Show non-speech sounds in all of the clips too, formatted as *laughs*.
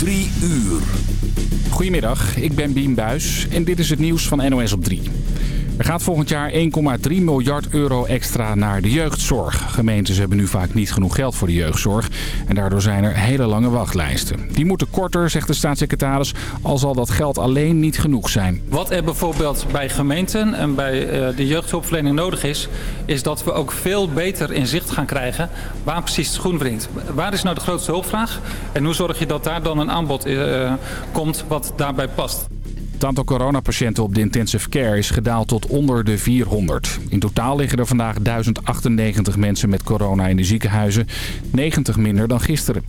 Drie uur. Goedemiddag, ik ben Bien Buis en dit is het nieuws van NOS op 3. Er gaat volgend jaar 1,3 miljard euro extra naar de jeugdzorg. Gemeentes hebben nu vaak niet genoeg geld voor de jeugdzorg. En daardoor zijn er hele lange wachtlijsten. Die moeten korter, zegt de staatssecretaris, al zal dat geld alleen niet genoeg zijn. Wat er bijvoorbeeld bij gemeenten en bij eh, de jeugdhulpverlening nodig is... is dat we ook veel beter in zicht gaan krijgen waar precies het schoen wringt. Waar is nou de grootste hulpvraag? En hoe zorg je dat daar dan een aanbod uh, komt wat daarbij past? Het aantal coronapatiënten op de intensive care is gedaald tot onder de 400. In totaal liggen er vandaag 1098 mensen met corona in de ziekenhuizen. 90 minder dan gisteren.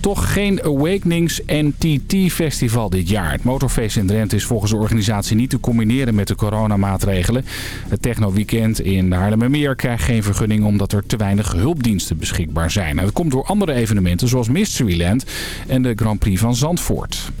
Toch geen Awakenings NTT Festival dit jaar. Het motorfeest in Drenthe is volgens de organisatie niet te combineren met de coronamaatregelen. Het techno-weekend in Haarlemmermeer krijgt geen vergunning omdat er te weinig hulpdiensten beschikbaar zijn. Dat komt door andere evenementen zoals Mysteryland en de Grand Prix van Zandvoort.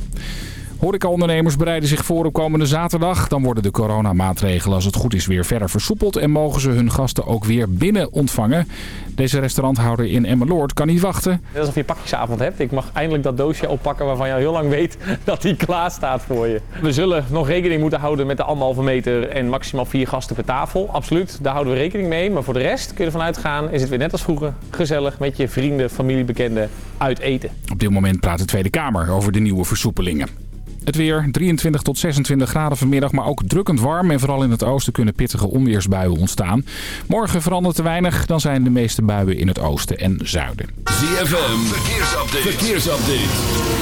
Horecaondernemers bereiden zich voor op komende zaterdag. Dan worden de coronamaatregelen als het goed is weer verder versoepeld... en mogen ze hun gasten ook weer binnen ontvangen. Deze restauranthouder in Emmeloord kan niet wachten. Net alsof je pakjesavond hebt. Ik mag eindelijk dat doosje oppakken waarvan je al heel lang weet *laughs* dat die klaar staat voor je. We zullen nog rekening moeten houden met de anderhalve meter en maximaal vier gasten per tafel. Absoluut, daar houden we rekening mee. Maar voor de rest kun je ervan uitgaan, is het weer net als vroeger. Gezellig met je vrienden, familie, bekenden uit eten. Op dit moment praat de Tweede Kamer over de nieuwe versoepelingen. Het weer 23 tot 26 graden vanmiddag, maar ook drukkend warm. En vooral in het oosten kunnen pittige onweersbuien ontstaan. Morgen verandert te weinig, dan zijn de meeste buien in het oosten en zuiden. ZFM, verkeersupdate. verkeersupdate.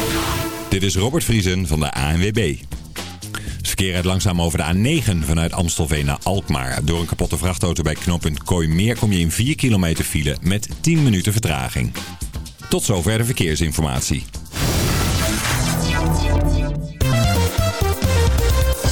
Dit is Robert Vriesen van de ANWB. Het verkeer rijdt langzaam over de A9 vanuit Amstelveen naar Alkmaar. Door een kapotte vrachtauto bij knooppunt Kooimeer kom je in 4 kilometer file met 10 minuten vertraging. Tot zover de verkeersinformatie.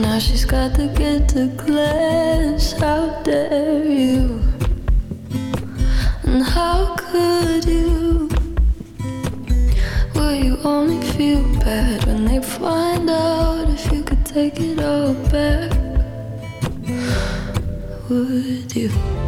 Now she's got to get to class. How dare you? And how could you? Will you only feel bad when they find out if you could take it all back? Would you?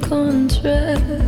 contract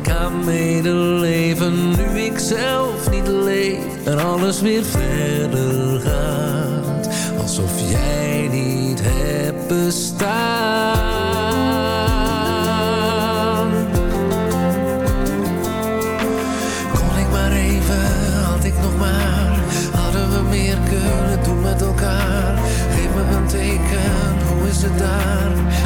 ik aan medeleven Nu ik zelf niet leef en alles weer verder gaat. Alsof jij niet hebt bestaan. Kon ik maar even, had ik nog maar. Hadden we meer kunnen doen met elkaar. Geef me een teken, hoe is het daar?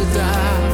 cidade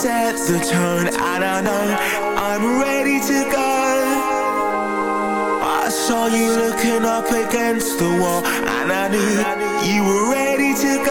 set the tone I don't know I'm ready to go. I saw you looking up against the wall And I knew you were ready to go.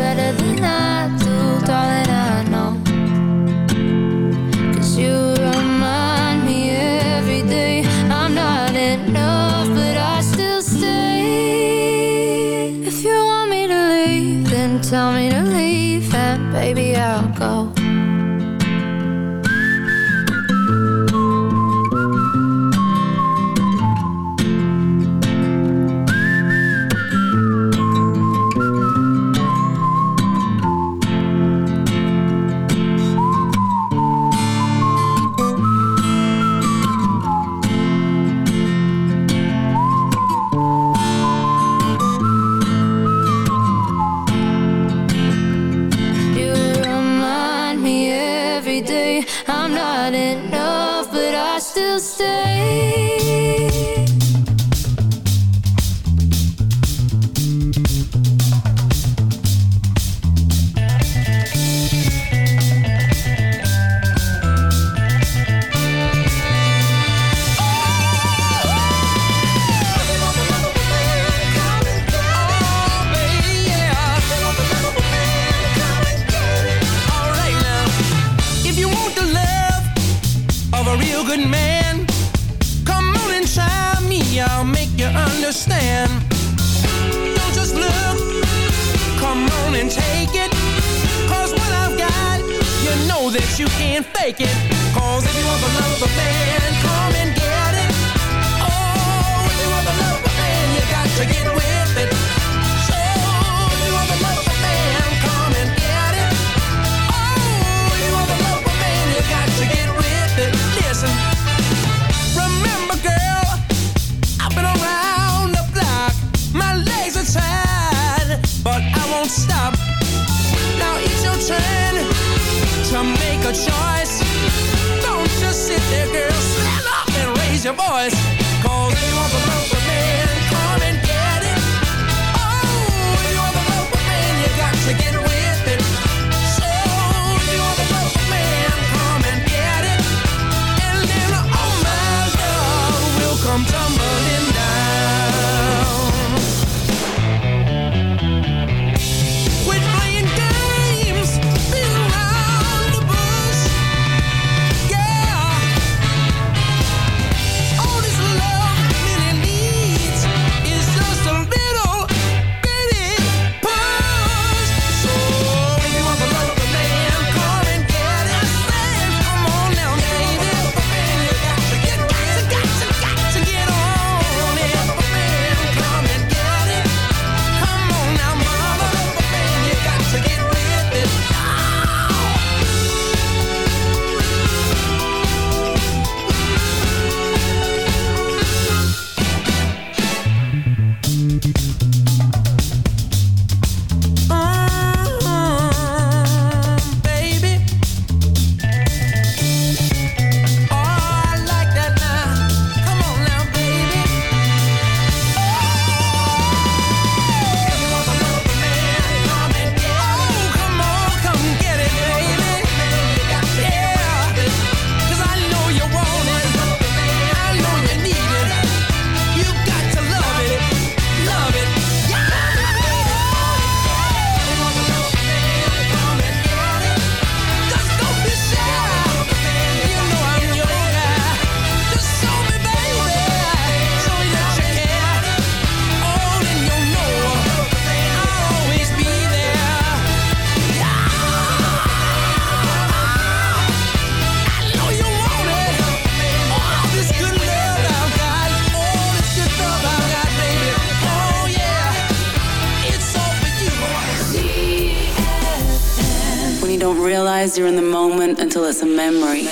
better than second. Cause if you want the love of a man, come and get it. Oh, if you want the love of a man, you got to get with it. So, if you want the love of a man, come and get it. Oh, if you want the love of a man, you got to get with it. Listen. Remember, girl, I've been around the block. My legs are tired, but I won't stop. Now it's your turn to make a choice In the moment until it's a memory.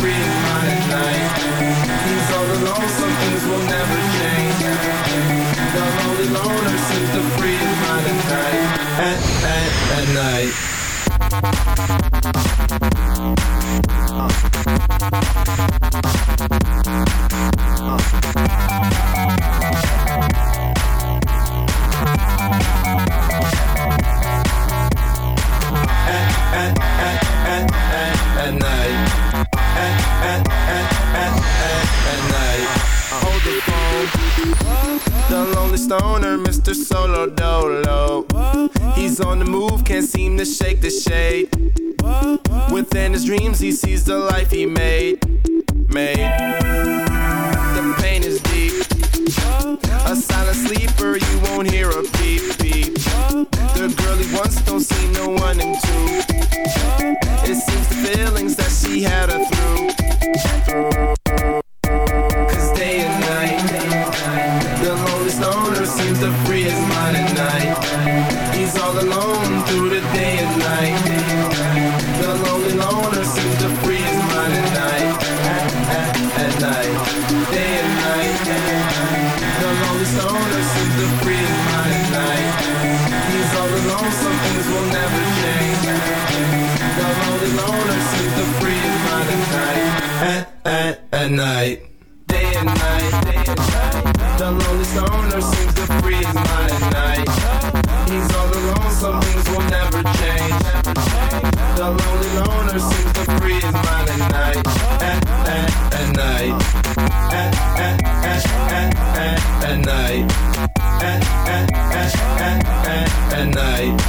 free mind at night. He's all alone, things will never change. The lonely loner free mind at night. At, at, at night. night. At, at, at, at, at, at night.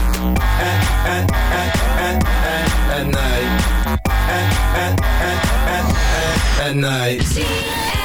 At, at, at, at, at, at night. At, at, at, at, at, at night.